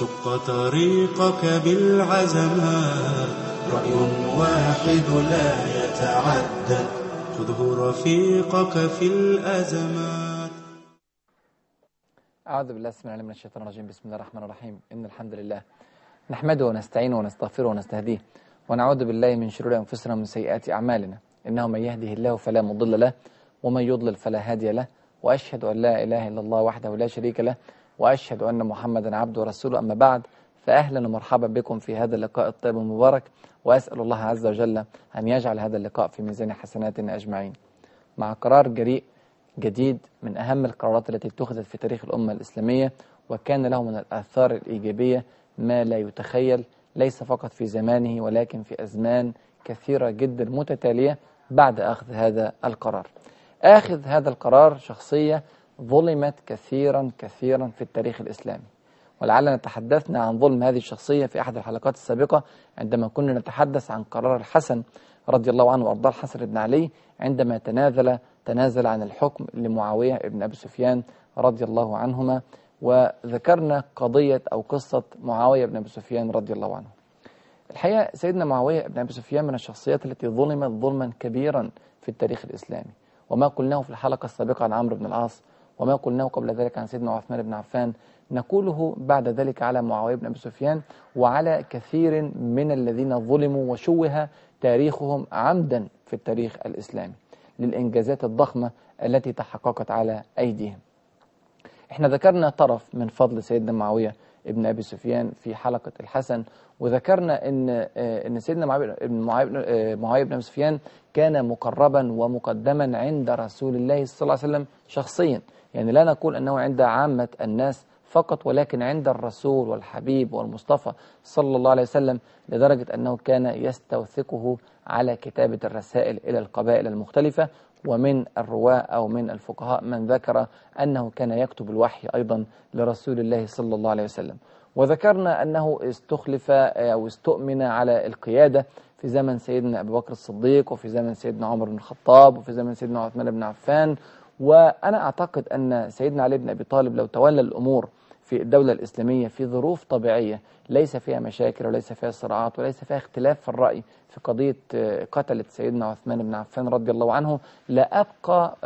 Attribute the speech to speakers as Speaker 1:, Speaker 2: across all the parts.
Speaker 1: شق طريقك بالعزمات رأي واحد لا يتعدد خذه رفيقك في الأزمات
Speaker 2: أعوذ بالله السميع العليم من الشيطان الرجيم. بسم الله الرحمن الرحيم. إن الحمد لله نحمده ونستعينه ونستغفره ونستهديه ونعوذ بالله من شرور أنفسنا ومن سيئات أعمالنا. إنه من يهده الله فلا مضل له ومن يضلل فلا هادي له وأشهد أن لا إله إلا الله وحده لا شريك له وأشهد أن محمدا عبده ورسوله. أما بعد فأهلا ومرحبا بكم في هذا اللقاء الطيب المبارك وأسأل الله عز وجل أن يجعل هذا اللقاء في ميزان حسناتنا أجمعين. مع قرار جريء جديد من أهم القرارات التي اتخذت في تاريخ الأمة الإسلامية وكان له من الآثار الإيجابية ما لا يتخيل ليس فقط في زمانه ولكن في أزمان كثيرة جدا متتالية بعد أخذ هذا القرار. آخذ هذا القرار شخصية ظلمت كثيرا كثيرا في التاريخ الإسلامي. ولعلنا تحدثنا عن ظلم هذه الشخصية في أحد الحلقات السابقة عندما كنا نتحدث عن قرار الحسن رضي الله عنه وأرضاه الحسن بن علي عندما تنازل تنازل عن الحكم لمعاوية بن أبي سفيان رضي الله عنهما وذكرنا قضية أو قصة معاوية بن أبي سفيان رضي الله عنه. الحقيقة سيدنا معاوية بن أبي سفيان من الشخصيات التي ظلمت ظلما كبيرا في التاريخ الإسلامي. وما قلناه في الحلقة السابقة عن عمرو بن العاص وما قلناه قبل ذلك عن سيدنا عثمان بن عفان. نقوله بعد ذلك على معاوية بن أبي سفيان وعلى كثير من الذين ظلموا وشوه تاريخهم عمدا في التاريخ الإسلامي للإنجازات الضخمة التي تحققت على أيديهم. إحنا ذكرنا طرف من فضل سيدنا معاوية ابن أبي سفيان في حلقة الحسن وذكرنا إن إن سيدنا معاوية بن أبي سفيان كان مقربا ومقدما عند رسول الله صلى الله عليه وسلم شخصيا. يعني لا نقول أنه عند عامة الناس فقط ولكن عند الرسول والحبيب والمصطفى صلى الله عليه وسلم لدرجة أنه كان يستوثقه على كتابة الرسائل إلى القبائل المختلفة. ومن الرواة أو من الفقهاء من ذكر أنه كان يكتب الوحي أيضا لرسول الله صلى الله عليه وسلم. وذكرنا أنه استخلف أو استؤمن على القيادة في زمن سيدنا أبي بكر الصديق وفي زمن سيدنا عمر بن الخطاب وفي زمن سيدنا عثمان بن عفان وأنا أعتقد أن سيدنا علي بن أبي طالب لو تولى الأمور في الدولة الإسلامية في ظروف طبيعية ليس فيها مشاكل وليس فيها صراعات وليس فيها اختلاف في الرأي في قضية قتلة سيدنا عثمان بن عفان رضي الله عنه لا أبقى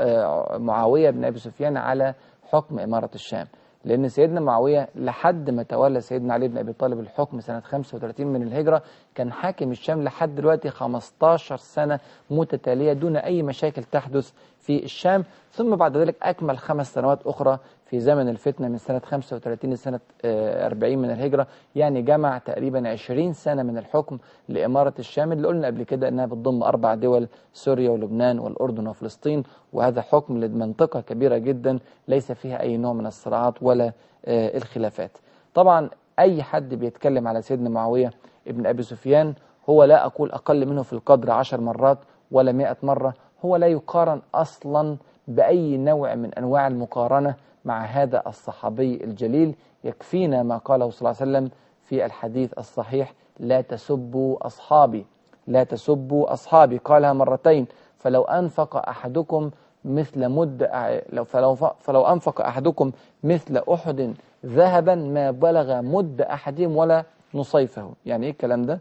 Speaker 2: معاوية بن أبي سفيان على حكم إمارة الشام. لأن سيدنا معاوية لحد ما تولى سيدنا علي بن أبي طالب الحكم سنة 35 من الهجرة كان حاكم الشام لحد دلوقتي 15 سنة متتالية دون أي مشاكل تحدث في الشام ثم بعد ذلك أكمل خمس سنوات أخرى في زمن الفتنة من سنة 35 لسنة 40 من الهجرة. يعني جمع تقريبا 20 سنة من الحكم لإمارة الشام اللي قلنا قبل كده أنها بتضم أربع دول سوريا ولبنان والأردن وفلسطين. وهذا حكم لمنطقة كبيرة جدا ليس فيها أي نوع من الصراعات ولا الخلافات. طبعا أي حد بيتكلم على سيدنا معاوية ابن أبي سفيان هو لا أقول أقل منه في القدر عشر مرات ولا مئة مرة. هو لا يقارن أصلا بأي نوع من أنواع المقارنة مع هذا الصحابي الجليل. يكفينا ما قاله صلى الله عليه وسلم في الحديث الصحيح لا تسبوا أصحابي لا تسبوا أصحابي. قالها مرتين فلو أنفق أحدكم مثل مد فلو, فلو أنفق أحدكم مثل أحد ذهبا ما بلغ مد أحدهم ولا نصيفه. يعني إيه الكلام ده؟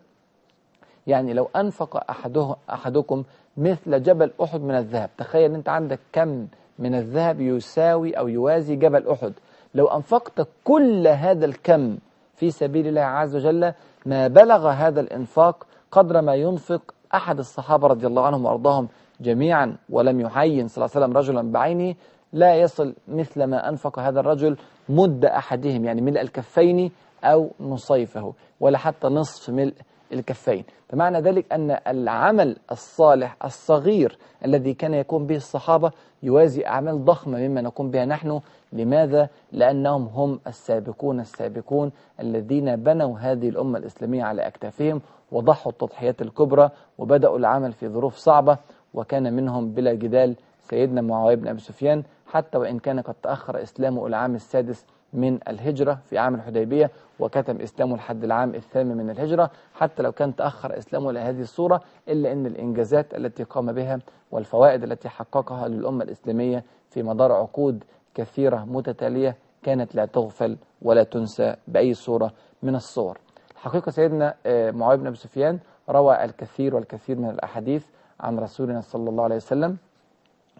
Speaker 2: يعني لو أنفق أحده أحدكم مثل جبل أحد من الذهب تخيل أنت عندك كم من الذهب يساوي أو يوازي جبل أحد. لو أنفقت كل هذا الكم في سبيل الله عز وجل ما بلغ هذا الإنفاق قدر ما ينفق أحد الصحابة رضي الله عنهم وأرضاهم جميعا ولم يحين صلى الله عليه وسلم رجلا بعينه لا يصل مثل ما أنفق هذا الرجل مد أحدهم يعني ملء الكفين أو نصيفه ولا حتى نصف ملء الكفين بمعنى ذلك أن العمل الصالح الصغير الذي كان يقوم به الصحابة يوازي أعمال ضخمة مما نقوم بها نحن لماذا؟ لأنهم هم السابقون السابقون الذين بنوا هذه الأمة الإسلامية على أكتافهم وضحوا التضحيات الكبرى وبدأوا العمل في ظروف صعبة وكان منهم بلا جدال سيدنا معاوية بن أبي سفيان حتى وإن كان قد تأخر إسلامه العام السادس من الهجرة في عام الحديبية وكتم إسلامه لحد العام الثامن من الهجرة حتى لو كان تأخر إسلامه إلى هذه الصورة إلا أن الإنجازات التي قام بها والفوائد التي حققها للأمة الإسلامية في مدار عقود كثيرة متتالية كانت لا تغفل ولا تنسى بأي صورة من الصور. حقيقة سيدنا آه، معاوية بن أبي سفيان روى الكثير والكثير من الأحاديث عن رسولنا صلى الله عليه وسلم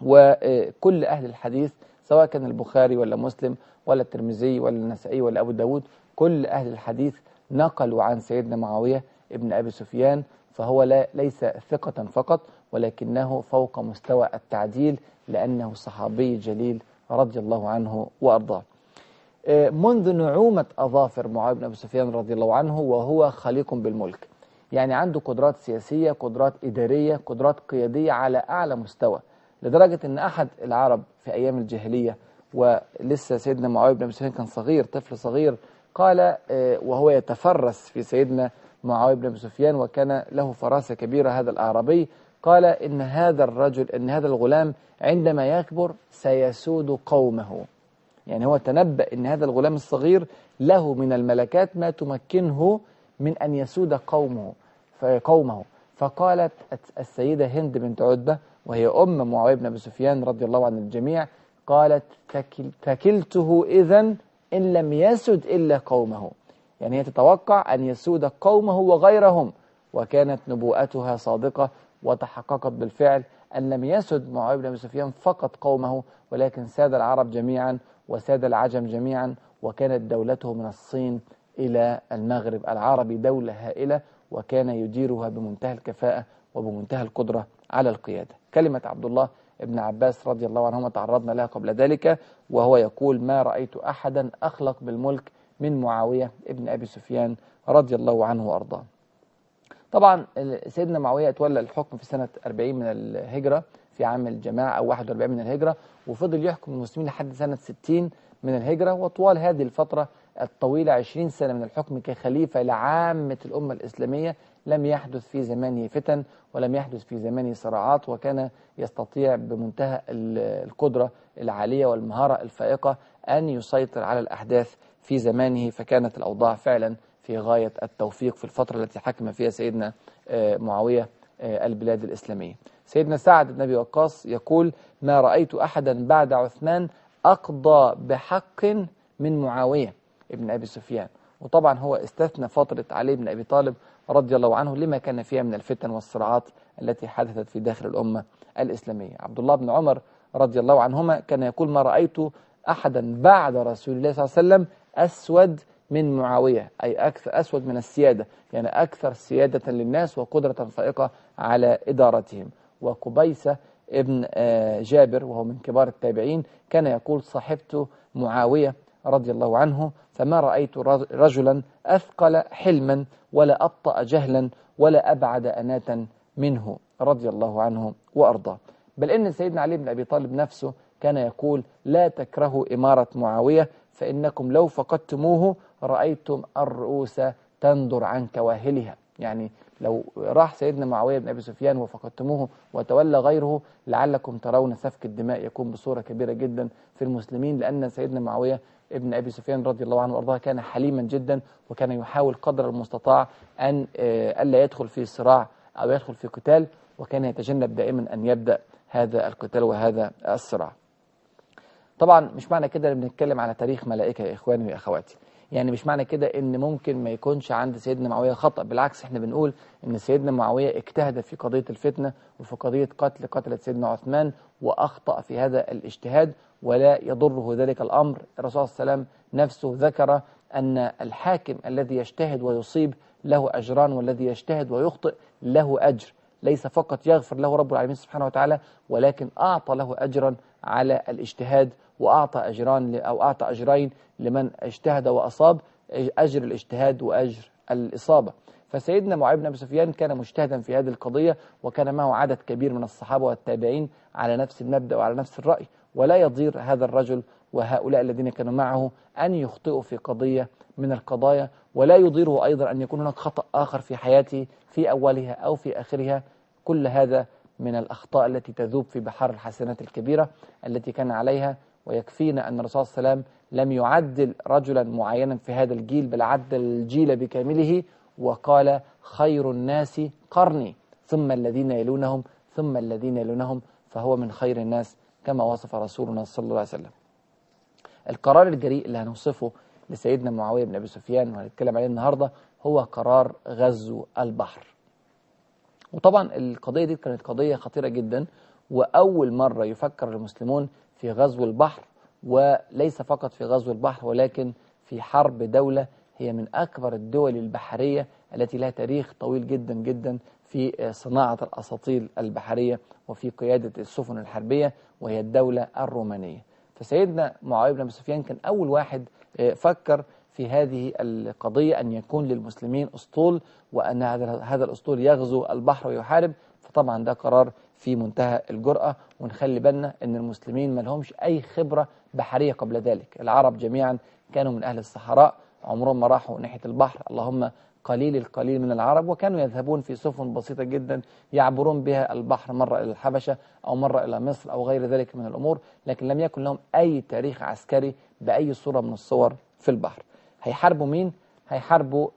Speaker 2: وكل أهل الحديث سواء كان البخاري ولا مسلم ولا الترمذي ولا النسائي ولا أبو داود كل أهل الحديث نقلوا عن سيدنا معاوية ابن أبي سفيان فهو لا ليس ثقة فقط ولكنه فوق مستوى التعديل لأنه صحابي جليل رضي الله عنه وأرضاه. آه، منذ نعومة أظافر معاوية بن أبي سفيان رضي الله عنه وهو خليق بالملك. يعني عنده قدرات سياسية قدرات إدارية قدرات قيادية على أعلى مستوى. لدرجة أن أحد العرب في أيام الجاهلية ولسه سيدنا معاوية بن أبي سفيان كان صغير طفل صغير قال آه، وهو يتفرس في سيدنا معاوية بن أبي سفيان وكان له فراسة كبيرة هذا الأعرابي قال إن هذا الرجل إن هذا الغلام عندما يكبر سيسود قومه. يعني هو تنبأ إن هذا الغلام الصغير له من الملكات ما تمكنه من أن يسود قومه قومه. فقالت السيدة هند بنت عتبة وهي أم معاوية بن أبي سفيان رضي الله عن الجميع قالت فكلته إذا إن لم يسد إلا قومه. يعني هي تتوقع أن يسود قومه وغيرهم وكانت نبوءتها صادقة وتحققت بالفعل أن لم يسد معاوية بن أبي سفيان فقط قومه ولكن ساد العرب جميعا وساد العجم جميعا وكانت دولته من الصين إلى المغرب. العربي دولة هائلة وكان يديرها بمنتهى الكفاءة وبمنتهى القدرة على القيادة. كلمة عبد الله ابن عباس رضي الله عنهما تعرضنا لها قبل ذلك وهو يقول ما رأيت أحدا أخلق بالملك من معاوية ابن أبي سفيان رضي الله عنه وأرضاه. طبعا سيدنا معاوية تولى الحكم في سنة 40 من الهجرة. في عام الجماعة أو 41 من الهجرة وفضل يحكم المسلمين لحد سنة 60 من الهجرة وطوال هذه الفترة الطويلة 20 سنة من الحكم كخليفة لعامة الأمة الإسلامية لم يحدث في زمانه فتن ولم يحدث في زمانه صراعات وكان يستطيع بمنتهى القدرة العالية والمهارة الفائقة أن يسيطر على الأحداث في زمانه فكانت الأوضاع فعلا في غاية التوفيق في الفترة التي حكم فيها سيدنا آه، معاوية. البلاد الإسلامية. سيدنا سعد بن أبي وقاص يقول ما رأيت أحدا بعد عثمان أقضى بحق من معاوية ابن أبي سفيان. وطبعا هو استثنى فترة علي بن أبي طالب رضي الله عنه لما كان فيها من الفتن والصراعات التي حدثت في داخل الأمة الإسلامية. عبد الله بن عمر رضي الله عنهما كان يقول ما رأيت أحدا بعد رسول الله صلى الله عليه وسلم أسود من معاوية أي أكثر أسود من السيادة يعني أكثر سيادة للناس وقدرة فائقة على إدارتهم. وقبيسة ابن آه، جابر وهو من كبار التابعين كان يقول صاحبت معاوية رضي الله عنه فما رأيت رجلا أثقل حلما ولا أبطأ جهلا ولا أبعد أناتا منه. رضي الله عنه وأرضاه. بل إن سيدنا علي بن أبي طالب نفسه كان يقول لا تكرهوا إمارة معاوية فإنكم لو فقدتموه رأيتم الرؤوس تندر عن كواهلها. يعني لو راح سيدنا معاوية بن أبي سفيان وفقدتموه وتولى غيره لعلكم ترون سفك الدماء يكون بصورة كبيرة جدا في المسلمين لأن سيدنا معاوية ابن أبي سفيان رضي الله عنه وأرضاه كان حليما جدا وكان يحاول قدر المستطاع أن آه، ألا يدخل في صراع أو يدخل في قتال وكان يتجنب دائما أن يبدأ هذا القتال وهذا الصراع. طبعا مش معنى كده بنتكلم على تاريخ ملائكة يا إخواني وأخواتي يعني مش معنى كده إن ممكن ما يكونش عند سيدنا معاوية خطأ. بالعكس إحنا بنقول إن سيدنا معاوية اجتهد في قضية الفتنة وفي قضية قتل قتلة سيدنا عثمان وأخطأ في هذا الاجتهاد ولا يضره ذلك الأمر. الرسول صلى الله عليه وسلم نفسه ذكر أن الحاكم الذي يجتهد ويصيب له أجران والذي يجتهد ويخطئ له أجر. ليس فقط يغفر له رب العالمين سبحانه وتعالى ولكن أعطى له أجرا على الاجتهاد وأعطى أجران أو أعطى أجرين لمن اجتهد وأصاب أجر الاجتهاد وأجر الإصابة. فسيدنا معاوية بن أبي سفيان كان مجتهدا في هذه القضية وكان معه عدد كبير من الصحابة والتابعين على نفس المبدأ وعلى نفس الرأي ولا يضير هذا الرجل وهؤلاء الذين كانوا معه أن يخطئوا في قضية من القضايا ولا يضيره أيضا أن يكون هناك خطأ آخر في حياته في أولها أو في آخرها. كل هذا من الأخطاء التي تذوب في بحر الحسنات الكبيرة التي كان عليها ويكفينا أن الرسول صلى الله عليه وسلم لم يعدل رجلا معينا في هذا الجيل بل عدل الجيل بكامله وقال خير الناس قرني ثم الذين يلونهم ثم الذين يلونهم فهو من خير الناس كما وصف رسولنا صلى الله عليه وسلم. القرار الجريء اللي هنوصفه لسيدنا معاوية بن أبي سفيان وهنتكلم عليه النهاردة هو قرار غزو البحر. وطبعا القضية دي كانت قضية خطيرة جدا وأول مرة يفكر المسلمون في غزو البحر وليس فقط في غزو البحر ولكن في حرب دولة هي من أكبر الدول البحرية التي لها تاريخ طويل جدا جدا في صناعة الأساطيل البحرية وفي قيادة السفن الحربية وهي الدولة الرومانية. فسيدنا معاوية بن سفيان كان أول واحد فكر في هذه القضية أن يكون للمسلمين أسطول وأن هذا الأسطول يغزو البحر ويحارب. فطبعا ده قرار في منتهى الجرأة ونخلي بالنا أن المسلمين ما لهمش أي خبرة بحرية قبل ذلك. العرب جميعا كانوا من أهل الصحراء عمرهم ما راحوا ناحية البحر. اللهم قليل القليل من العرب وكانوا يذهبون في سفن بسيطة جدا يعبرون بها البحر مرة إلى الحبشة أو مرة إلى مصر أو غير ذلك من الأمور لكن لم يكن لهم أي تاريخ عسكري بأي صورة من الصور في البحر. هيحاربوا مين؟ هيحاربوا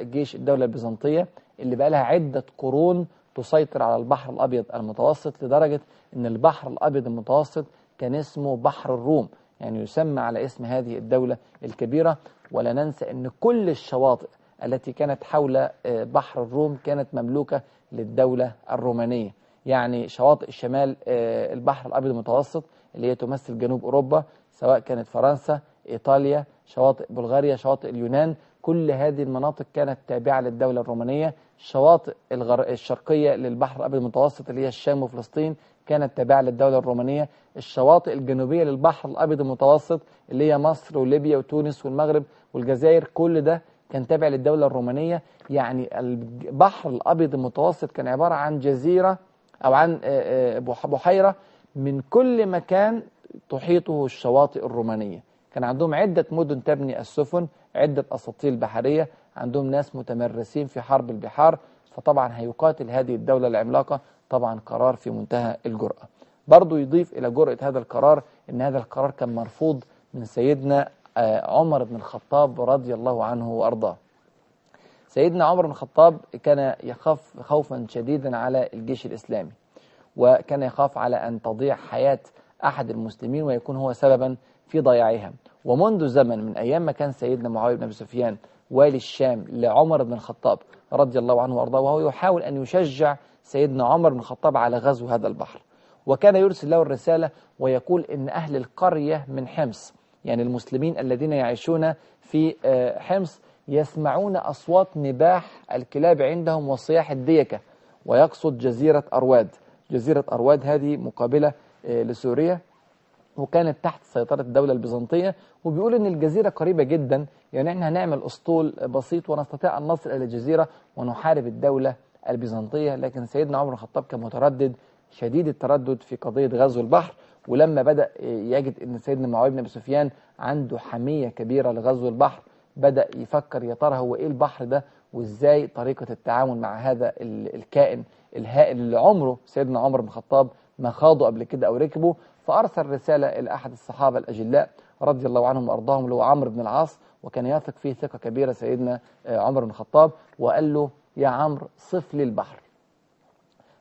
Speaker 2: جيش الدولة البيزنطية اللي بقى لها عدة قرون تسيطر على البحر الأبيض المتوسط لدرجة أن البحر الأبيض المتوسط كان اسمه بحر الروم يعني يسمى على اسم هذه الدولة الكبيرة. ولا ننسى أن كل الشواطئ التي كانت حول بحر الروم كانت مملوكة للدولة الرومانية. يعني شواطئ شمال البحر الأبيض المتوسط اللي هي تمثل جنوب أوروبا سواء كانت فرنسا إيطاليا شواطئ بلغاريا شواطئ اليونان. كل هذه المناطق كانت تابعة للدولة الرومانية. الشواطئ الغر... الشرقية للبحر الأبيض المتوسط اللي هي الشام وفلسطين كانت تابعة للدولة الرومانية. الشواطئ الجنوبية للبحر الأبيض المتوسط اللي هي مصر وليبيا وتونس والمغرب والجزائر كل ده كان تابع للدولة الرومانية. يعني البحر الأبيض المتوسط كان عبارة عن جزيرة أو عن بحيرة من كل مكان تحيطه الشواطئ الرومانية. كان عندهم عدة مدن تبني السفن عدة أساطيل بحرية عندهم ناس متمرسين في حرب البحار فطبعا هيقاتل هذه الدولة العملاقة طبعا قرار في منتهى الجرأة. برضو يضيف إلى جرأة هذا القرار أن هذا القرار كان مرفوض من سيدنا عمر بن الخطاب رضي الله عنه وأرضاه. سيدنا عمر بن الخطاب كان يخاف خوفا شديدا على الجيش الإسلامي وكان يخاف على أن تضيع حياة أحد المسلمين ويكون هو سببا في ضياعها. ومنذ زمن من أيام ما كان سيدنا معاوية بن أبي سفيان والي الشام لعمر بن الخطاب رضي الله عنه وأرضاه وهو يحاول أن يشجع سيدنا عمر بن الخطاب على غزو هذا البحر. وكان يرسل له الرسالة ويقول إن أهل القرية من حمص يعني المسلمين الذين يعيشون في حمص يسمعون أصوات نباح الكلاب عندهم وصياح الديكة ويقصد جزيرة أرواد. جزيرة أرواد هذه مقابلة لسوريا. وكانت تحت سيطرة الدولة البيزنطية وبيقول إن الجزيرة قريبة جدا يعني إحنا هنعمل أسطول بسيط ونستطيع أن نصل إلى الجزيرة ونحارب الدولة البيزنطية. لكن سيدنا عمر الخطاب كان متردد شديد التردد في قضية غزو البحر ولما بدأ يجد إن سيدنا معاوية بن أبي سفيان عنده حمية كبيرة لغزو البحر بدأ يفكر يا ترى هو إيه البحر ده وإزاي طريقة التعامل مع هذا الكائن الهائل اللي عمره سيدنا عمر بن الخطاب ما خاضوا قبل كده أو ركبوا فأرسل رسالة إلى أحد الصحابة الأجلاء رضي الله عنهم وأرضاهم اللي هو عمرو بن العاص وكان يثق فيه ثقة كبيرة سيدنا عمر بن الخطاب وقال له يا عمرو صف لي البحر.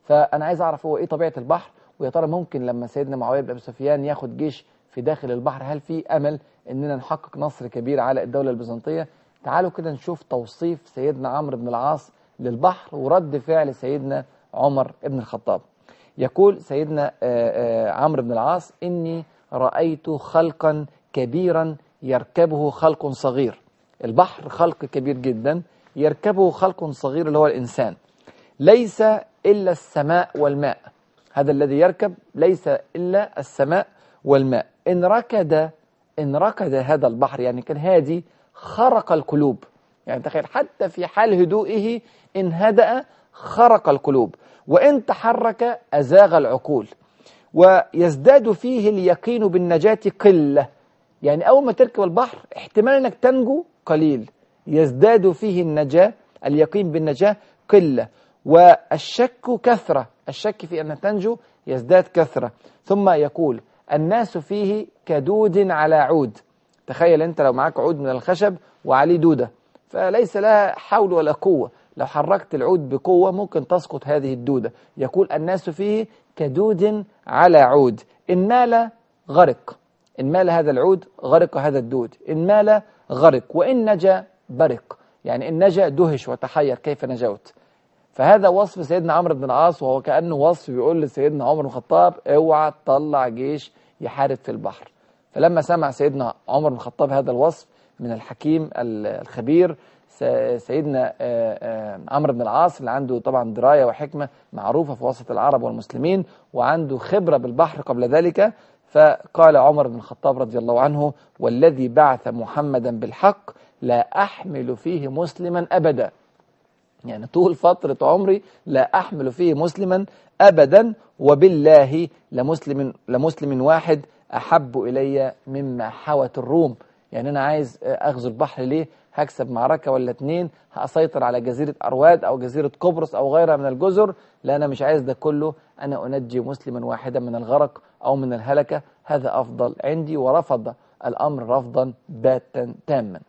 Speaker 2: فأنا عايز أعرف هو إيه طبيعة البحر ويا ترى ممكن لما سيدنا معاوية بن أبي سفيان ياخد جيش في داخل البحر هل في أمل إننا نحقق نصر كبير على الدولة البيزنطية؟ تعالوا كده نشوف توصيف سيدنا عمرو بن العاص للبحر ورد فعل سيدنا عمر بن الخطاب. يقول سيدنا عمرو بن العاص إني رأيت خلقا كبيرا يركبه خلق صغير. البحر خلق كبير جدا يركبه خلق صغير اللي هو الإنسان. ليس إلا السماء والماء. هذا الذي يركب ليس إلا السماء والماء. إن ركد إن ركد هذا البحر يعني كان هادي خرق القلوب. يعني تخيل حتى في حال هدوئه إن هدأ خرق القلوب. وإن تحرك أزاغ العقول ويزداد فيه اليقين بالنجاة قلة. يعني أول ما تركب البحر احتمال أنك تنجو قليل. يزداد فيه النجاة اليقين بالنجاة قلة. والشك كثرة. الشك في أن تنجو يزداد كثرة. ثم يقول الناس فيه كدود على عود. تخيل أنت لو معك عود من الخشب وعليه دودة فليس لها حول ولا قوة. لو حركت العود بقوة ممكن تسقط هذه الدودة. يقول الناس فيه كدود على عود. إن مال غرق. إن مال هذا العود غرق هذا الدود. إن مال غرق. وإن نجا برق. يعني إن نجا دهش وتحير كيف نجوت. فهذا وصف سيدنا عمرو بن العاص وهو كأنه وصف بيقول لسيدنا عمر بن الخطاب أوعى تطلع جيش يحارب في البحر. فلما سمع سيدنا عمر بن الخطاب هذا الوصف من الحكيم الخبير سيدنا عمرو بن العاص اللي عنده طبعا دراية وحكمة معروفة في وسط العرب والمسلمين وعنده خبرة بالبحر قبل ذلك فقال عمر بن الخطاب رضي الله عنه والذي بعث محمدا بالحق لا أحمل فيه مسلما أبدا. يعني طول فترة عمري لا أحمل فيه مسلما أبدا وبالله لمسلم, لمسلم واحد أحب إلي مما حوت الروم. يعني أنا عايز أغزو البحر ليه؟ هكسب معركة ولا اتنين؟ هأسيطر على جزيرة أرواد أو جزيرة قبرص أو غيرها من الجزر؟ لا أنا مش عايز ده كله. أنا أنجي مسلما واحدا من الغرق أو من الهلكة. هذا أفضل عندي ورفض الأمر رفضا باتا تاما.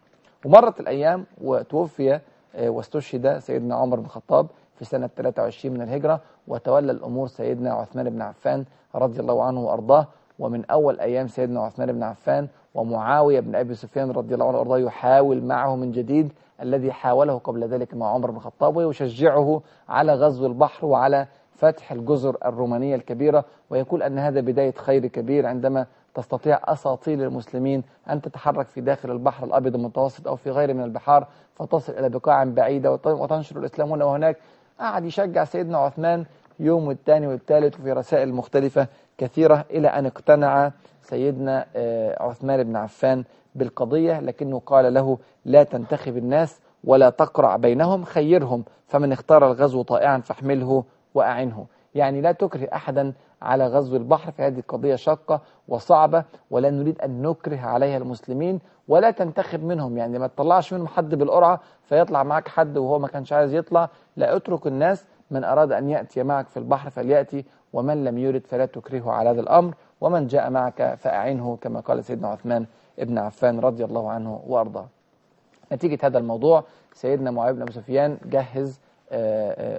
Speaker 2: ومرت الأيام وتوفي واستشهد سيدنا عمر بن الخطاب في سنة 23 من الهجرة وتولى الأمور سيدنا عثمان بن عفان رضي الله عنه وأرضاه. ومن أول أيام سيدنا عثمان بن عفان ومعاوية بن أبي سفيان رضي الله عنه وأرضاه يحاول معه من جديد الذي حاوله قبل ذلك مع عمر بن الخطاب ويشجعه على غزو البحر وعلى فتح الجزر الرومانية الكبيرة ويقول أن هذا بداية خير كبير عندما تستطيع أساطيل المسلمين أن تتحرك في داخل البحر الأبيض المتوسط أو في غيره من البحار فتصل إلى بقاع بعيدة وتنشر الإسلام هنا وهناك. قعد يشجع سيدنا عثمان يوم والثاني والثالث وفي رسائل مختلفة كثيرة إلى أن اقتنع سيدنا عثمان بن عفان بالقضية لكنه قال له لا تنتخب الناس ولا تقرع بينهم خيرهم فمن اختار الغزو طائعا فاحمله وأعنه. يعني لا تكره أحدا على غزو البحر في هذه القضية شاقة وصعبة ولا نريد أن نكره عليها المسلمين ولا تنتخب منهم. يعني ما تطلعش منهم حد بالقرعة فيطلع معك حد وهو ما كانش عايز يطلع. لا أترك الناس من أراد أن يأتي معك في البحر فليأتي ومن لم يرد فلا تكرهه على هذا الأمر ومن جاء معك فأعنه كما قال سيدنا عثمان ابن عفان رضي الله عنه وأرضاه. نتيجة هذا الموضوع سيدنا معاوية بن أبي سفيان جهز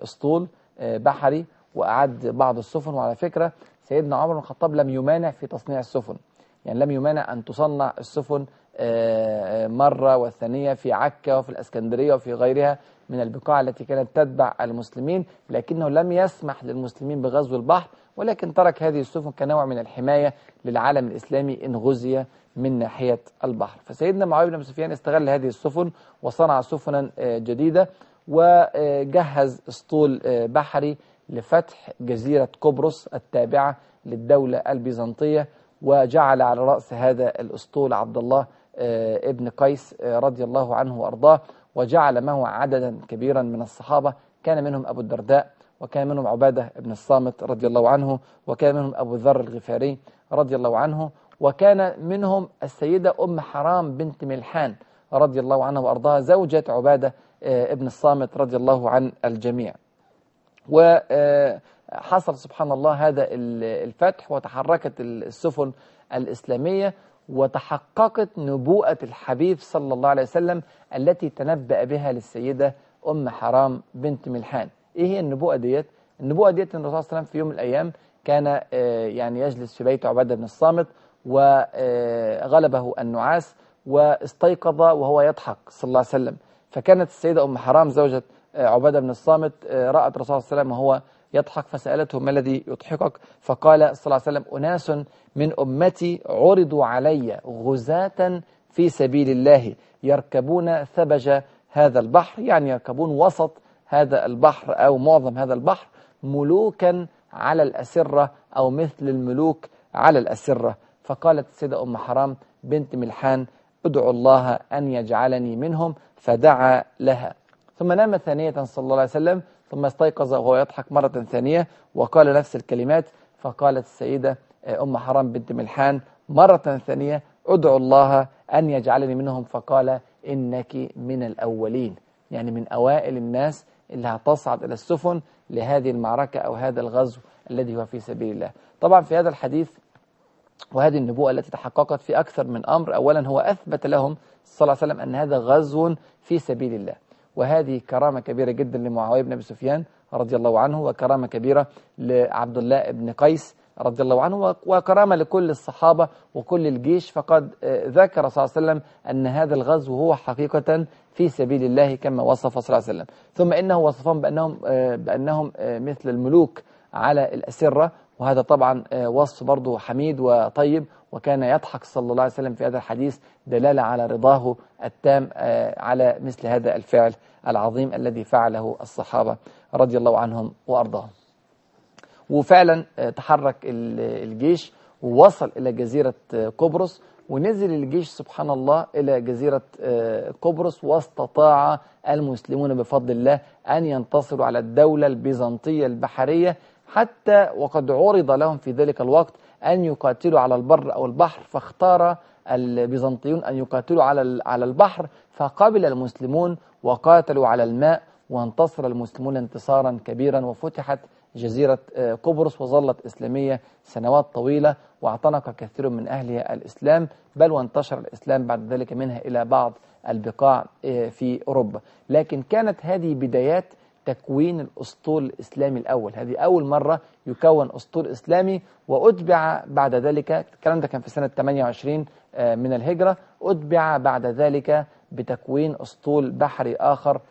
Speaker 2: أسطول بحري وأعد بعض السفن. وعلى فكرة سيدنا عمر بن الخطاب لم يمانع في تصنيع السفن. يعني لم يمانع أن تصنع السفن مرة والثانية في عكا وفي الأسكندرية وفي غيرها من البقاع التي كانت تتبع المسلمين لكنه لم يسمح للمسلمين بغزو البحر ولكن ترك هذه السفن كنوع من الحماية للعالم الإسلامي إن غزي من ناحية البحر. فسيدنا معاوية بن سفيان استغل هذه السفن وصنع سفنا جديدة وجهز اسطول بحري لفتح جزيرة قبرص التابعة للدولة البيزنطية وجعل على رأس هذا الأسطول عبد الله ابن قيس رضي الله عنه وأرضاه وجعل معه عددا كبيرا من الصحابة. كان منهم أبو الدرداء وكان منهم عبادة بن الصامت رضي الله عنه وكان منهم أبو ذر الغفاري رضي الله عنه وكان منهم السيدة أم حرام بنت ملحان رضي الله عنها وأرضاها زوجة عبادة ابن الصامت رضي الله عن الجميع. وحصل سبحان الله هذا الفتح وتحركت السفن الإسلامية وتحققت نبوءة الحبيب صلى الله عليه وسلم التي تنبأ بها للسيدة أم حرام بنت ملحان إيه هي النبوءة ديت؟ النبوءة ديت أن الرسول صلى الله عليه وسلم في يوم من الأيام كان يعني يجلس في بيت عبادة بن الصامت وغلبه النعاس واستيقظ وهو يضحك صلى الله عليه وسلم فكانت السيدة أم حرام زوجة عبادة بن الصامت رأت الرسول صلى الله عليه وسلم وهو يضحك فسألته ما الذي يضحكك؟ فقال صلى الله عليه وسلم أناس من أمتي عرضوا علي غزاة في سبيل الله يركبون ثبج هذا البحر يعني يركبون وسط هذا البحر أو معظم هذا البحر ملوكا على الأسرة أو مثل الملوك على الأسرة. فقالت السيدة أم حرام بنت ملحان ادعو الله أن يجعلني منهم فدعا لها. ثم نام ثانية صلى الله عليه وسلم ثم استيقظ وهو يضحك مرة ثانية وقال نفس الكلمات فقالت السيدة أم حرام بنت ملحان مرة ثانية ادعو الله أن يجعلني منهم. فقال إنك من الأولين. يعني من أوائل الناس اللي هتصعد إلى السفن لهذه المعركة أو هذا الغزو الذي هو في سبيل الله. طبعا في هذا الحديث وهذه النبوءة التي تحققت في أكثر من أمر. أولا هو أثبت لهم صلى الله عليه وسلم أن هذا غزو في سبيل الله. وهذه كرامة كبيرة جدا لمعاوية بن أبي سفيان رضي الله عنه وكرامة كبيرة لعبد الله بن قيس رضي الله عنه وكرامة لكل الصحابة وكل الجيش. فقد ذكر صلى الله عليه وسلم أن هذا الغزو هو حقيقة في سبيل الله كما وصف صلى الله عليه وسلم. ثم إنه وصفهم بأنهم, بأنهم مثل الملوك على الأسرة وهذا طبعا وصف برضه حميد وطيب وكان يضحك صلى الله عليه وسلم في هذا الحديث دلالة على رضاه التام على مثل هذا الفعل العظيم الذي فعله الصحابة رضي الله عنهم وأرضاهم. وفعلا تحرك الجيش ووصل إلى جزيرة قبرص ونزل الجيش سبحان الله إلى جزيرة قبرص واستطاع المسلمون بفضل الله أن ينتصروا على الدولة البيزنطية البحرية حتى وقد عرض لهم في ذلك الوقت أن يقاتلوا على البر أو البحر فاختار البيزنطيون أن يقاتلوا على على البحر فقبل المسلمون وقاتلوا على الماء وانتصر المسلمون انتصارا كبيرا وفتحت جزيرة قبرص وظلت إسلامية سنوات طويلة واعتنق كثير من أهلها الإسلام بل وانتشر الإسلام بعد ذلك منها إلى بعض البقاع في أوروبا. لكن كانت هذه بدايات تكوين الأسطول الإسلامي الأول. هذه أول مرة يكون أسطول إسلامي وأتبع بعد ذلك الكلام ده كان في سنة 28 من الهجرة أتبع بعد ذلك بتكوين أسطول بحري آخر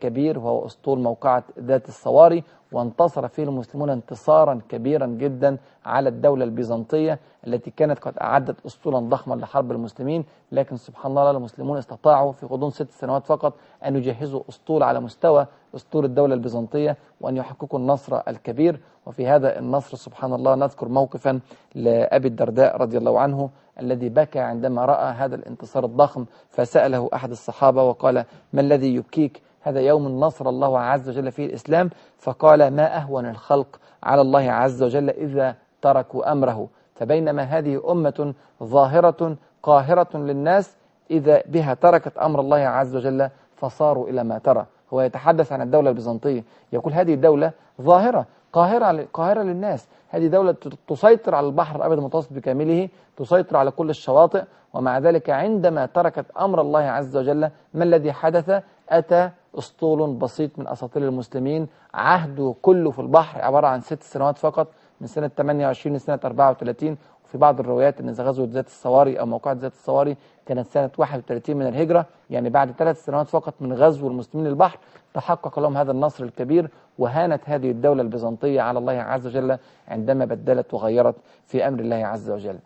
Speaker 2: كبير وهو أسطول موقعة ذات الصواري وانتصر فيه المسلمون انتصارا كبيرا جدا على الدولة البيزنطية التي كانت قد أعدت أسطولا ضخما لحرب المسلمين. لكن سبحان الله المسلمون استطاعوا في غضون ست سنوات فقط أن يجهزوا أسطول على مستوى أسطول الدولة البيزنطية وأن يحققوا النصر الكبير. وفي هذا النصر سبحان الله نذكر موقفا لأبي الدرداء رضي الله عنه الذي بكى عندما رأى هذا الانتصار الضخم. فسأله أحد الصحابة وقال ما الذي يبكيك هذا يوم نصر الله عز وجل فيه الإسلام. فقال ما أهون الخلق على الله عز وجل إذا تركوا أمره. فبينما هذه أمة ظاهرة قاهرة للناس إذا بها تركت أمر الله عز وجل فصاروا إلى ما ترى. هو يتحدث عن الدولة البيزنطية. يقول هذه الدولة ظاهرة قاهرة قاهرة للناس. هذه دولة تسيطر على البحر الأبيض المتوسط بكامله تسيطر على كل الشواطئ ومع ذلك عندما تركت أمر الله عز وجل ما الذي حدث؟ أتى أسطول بسيط من أساطير المسلمين عهده كله في البحر عبارة عن ست سنوات فقط من سنة 28 لسنة 34 وفي بعض الروايات أن غزوة ذات الصواري أو موقعة ذات الصواري كانت سنة 31 من الهجرة يعني بعد ثلاث سنوات فقط من غزو المسلمين البحر تحقق لهم هذا النصر الكبير وهانت هذه الدولة البيزنطية على الله عز وجل عندما بدلت وغيرت في أمر الله عز وجل.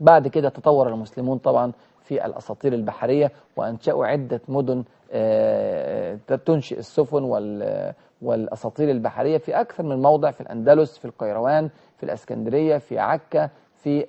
Speaker 2: بعد كده تطور المسلمون طبعا في الأساطير البحرية وأنشأوا عدة مدن تنشئ السفن والأساطير البحرية في أكثر من موضع في الأندلس في القيروان في الأسكندرية في عكا في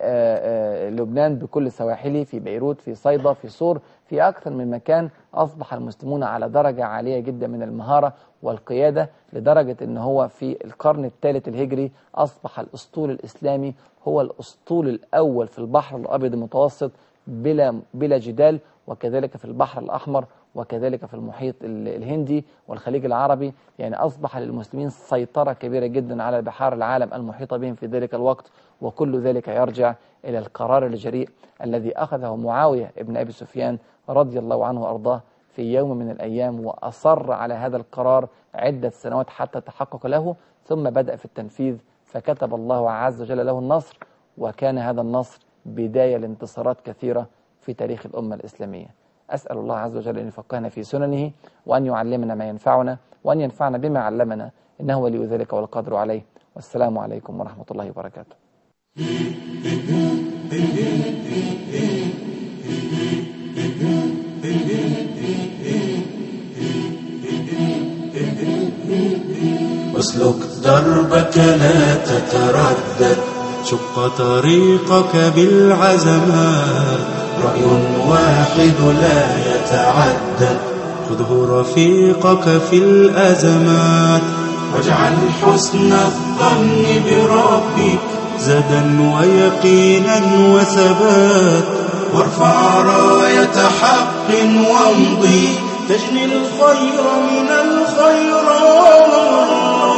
Speaker 2: لبنان بكل سواحله في بيروت في صيدا في صور في أكثر من مكان أصبح المسلمون على درجة عالية جدا من المهارة والقيادة لدرجة أن هو في القرن الثالث الهجري أصبح الأسطول الإسلامي هو الأسطول الأول في البحر الأبيض المتوسط بلا, بلا جدال وكذلك في البحر الأحمر وكذلك في المحيط الهندي والخليج العربي يعني أصبح للمسلمين سيطرة كبيرة جدا على بحار العالم المحيطة بهم في ذلك الوقت وكل ذلك يرجع إلى القرار الجريء الذي أخذه معاوية ابن أبي سفيان رضي الله عنه وأرضاه في يوم من الأيام وأصر على هذا القرار عدة سنوات حتى تحقق له ثم بدأ في التنفيذ فكتب الله عز وجل له النصر وكان هذا النصر بداية لانتصارات كثيرة في تاريخ الأمة الإسلامية. أسأل الله عز وجل أن يفقهنا في سننه وأن يعلمنا ما ينفعنا وأن ينفعنا بما علمنا إنه ولي ذلك والقدر عليه. والسلام عليكم ورحمة الله وبركاته.
Speaker 1: اسلك دربك لا تتردد. شق طريقك بالعزمات. رأي واحد لا يتعدد خذه رفيقك في الأزمات. واجعل حسن الظن بربك زدا ويقينا وثبات. وارفع راية حق وامضي. تجني الخير من الخيرات.